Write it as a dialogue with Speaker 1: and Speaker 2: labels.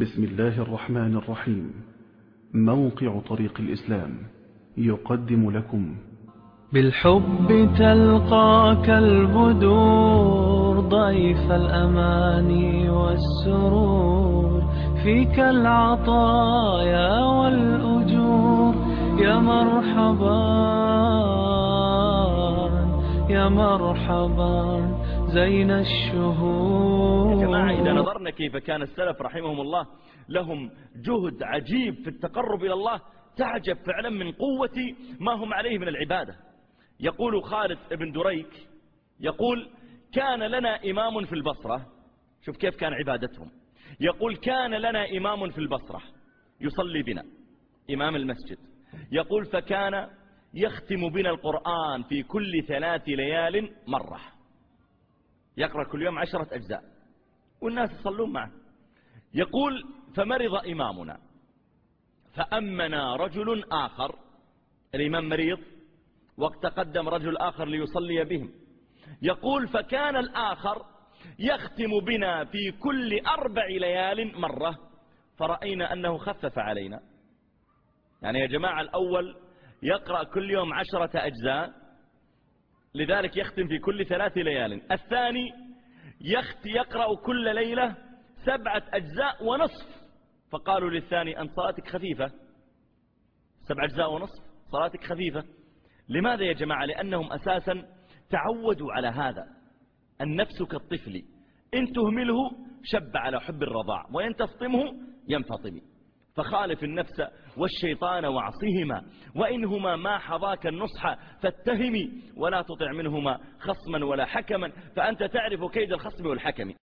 Speaker 1: بسم الله الرحمن الرحيم. موقع طريق الإسلام يقدم لكم.
Speaker 2: بالحب تلقاك البدور ضيف الأماني والسرور. فيك العطايا والأجور يا مرحبا. يا مرحبا زين الشهور.
Speaker 3: يا جماعة إذا نظرنا كيف كان السلف رحمهم الله لهم جهد عجيب في التقرب إلى الله تعجب فعلا من قوة ما هم عليه من العبادة. يقول خالد بن دريك يقول كان لنا إمام في البصرة. شوف كيف كان عبادتهم. يقول كان لنا إمام في البصرة. يصلي بنا إمام المسجد. يقول فكان يختم بنا القرآن في كل ثلاث ليال مرة. يقرأ كل يوم عشرة أجزاء. والناس يصلون معه. يقول فمرض إمامنا. فأمنا رجل آخر. الإمام مريض. وقت قدم رجل آخر ليصلي بهم. يقول فكان الآخر يختم بنا في كل أربع ليال مرة. فرأينا أنه خفف علينا. يعني يا جماعة الأول يقرأ كل يوم عشرة أجزاء لذلك يختم في كل ثلاث ليال. الثاني يخت يقرأ كل ليلة سبعة أجزاء ونصف. فقالوا للثاني أن صلاتك خفيفة. سبع أجزاء ونصف صلاتك خفيفة. لماذا يا جماعة؟ لأنهم أساسا تعودوا على هذا. النفس كالطفل. إن تهمله شب على حب الرضاع. وإن تفطمه ينفطم. فخالف النفس والشيطان وعصهما وإنهما ما حظاك النصح فاتهمي ولا تطع منهما خصما ولا حكما. فأنت تعرف كيد الخصم والحكم.